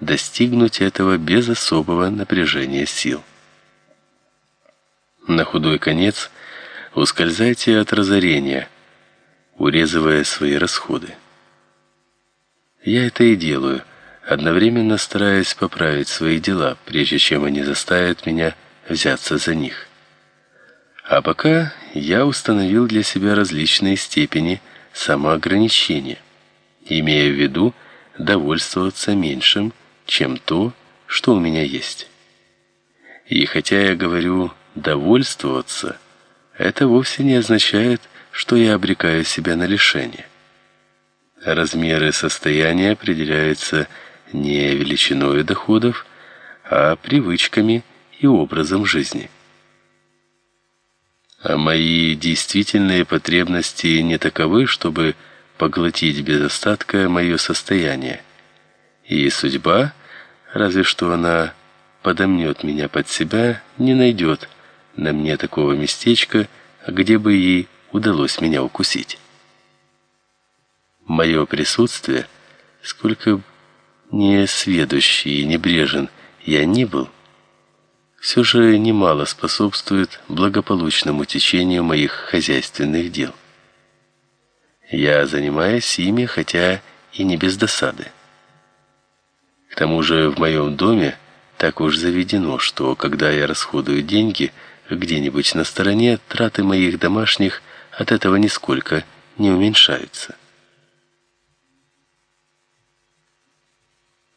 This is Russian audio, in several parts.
достигнуть этого без особого напряжения сил. На худой конец ускользайте от разорения, урезывая свои расходы. Я это и делаю, одновременно стараясь поправить свои дела, прежде чем они заставят меня взяться за них. А пока я установил для себя различные степени самоограничения, имея в виду довольствоваться меньшим, чем то, что у меня есть. И хотя я говорю довольствоваться, это вовсе не означает, что я обрекаю себя на лишение. Размеры состояния определяются не величиной доходов, а привычками и образом жизни. А мои действительные потребности не таковы, чтобы поглотить без остатка мое состояние. И судьба, разве что она подомнет меня под себя, не найдет на мне такого местечка, где бы ей удалось меня укусить. Мое присутствие, сколько не сведущий и небрежен я не был, все же немало способствует благополучному течению моих хозяйственных дел. Я занимаюсь ими, хотя и не без досады. К тому же в моем доме так уж заведено, что когда я расходую деньги где-нибудь на стороне, траты моих домашних от этого нисколько не уменьшаются.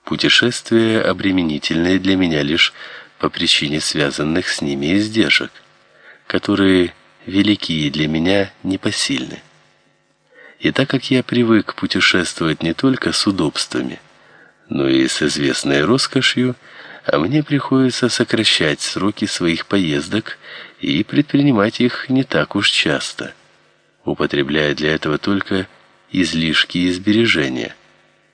Путешествия обременительные для меня лишь по причине связанных с ними издержек, которые велики для меня непосильны. И так как я привык путешествовать не только с удобствами, но и с известной роскошью, а мне приходится сокращать сроки своих поездок и предпринимать их не так уж часто, употребляя для этого только излишки и сбережения,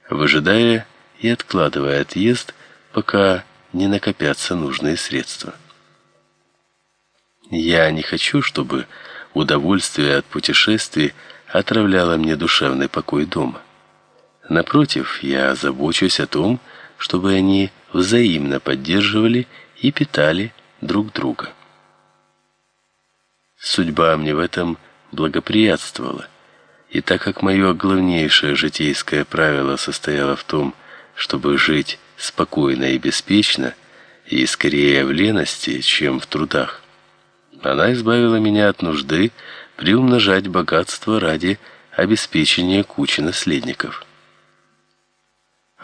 выжидая и откладывая отъезд, пока не накопятся нужные средства. Я не хочу, чтобы удовольствие от путешествий отравляло мне душевный покой дома. Напротив, я забочусь о том, чтобы они взаимно поддерживали и питали друг друга. Судьба мне в этом благоприятствовала, и так как мое главнейшее житейское правило состояло в том, чтобы жить спокойно и беспечно, и скорее в лености, чем в трудах. Она избавила меня от нужды приумножать богатство ради обеспечения кучи наследников.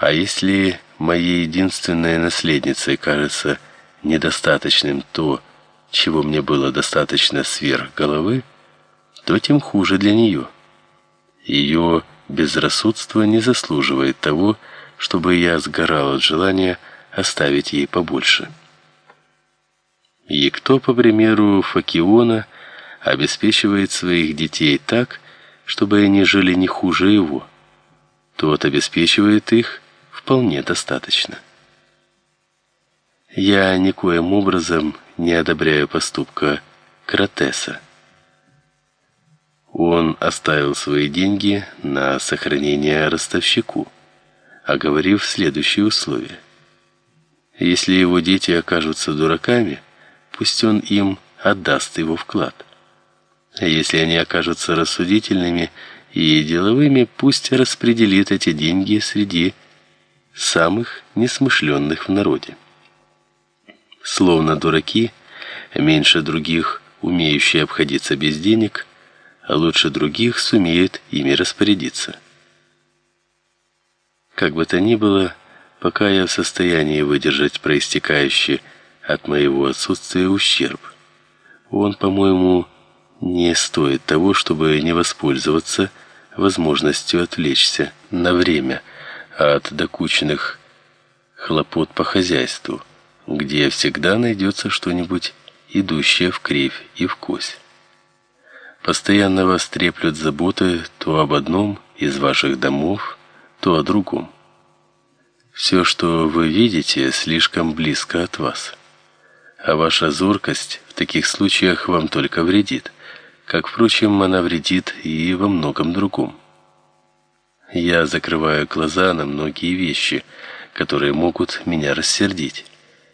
А если моей единственной наследницей кажется недостаточным то, чего мне было достаточно сверх головы, то тем хуже для нее. Ее безрассудство не заслуживает того, чтобы я сгорал от желания оставить ей побольше. И кто, по примеру Факиона, обеспечивает своих детей так, чтобы они жили не хуже его, тот обеспечивает их вполне достаточно. Я никоим образом не одобряю поступка Кратеса. Он оставил свои деньги на сохранение ростовщику оговорив следующие условия. Если его дети окажутся дураками, пусть он им отдаст его вклад. А если они окажутся рассудительными и деловыми, пусть распределит эти деньги среди самых несмышленных в народе. Словно дураки, меньше других умеющие обходиться без денег, а лучше других сумеют ими распорядиться. Как бы то ни было, пока я в состоянии выдержать проистекающий от моего отсутствия ущерб, он, по-моему, не стоит того, чтобы не воспользоваться возможностью отвлечься на время от докучных хлопот по хозяйству, где всегда найдется что-нибудь идущее в кривь и в кось. Постоянно вас треплют заботы то об одном из ваших домов, то о другом. Все, что вы видите, слишком близко от вас. А ваша зоркость в таких случаях вам только вредит, как, впрочем, она вредит и во многом другом. Я закрываю глаза на многие вещи, которые могут меня рассердить.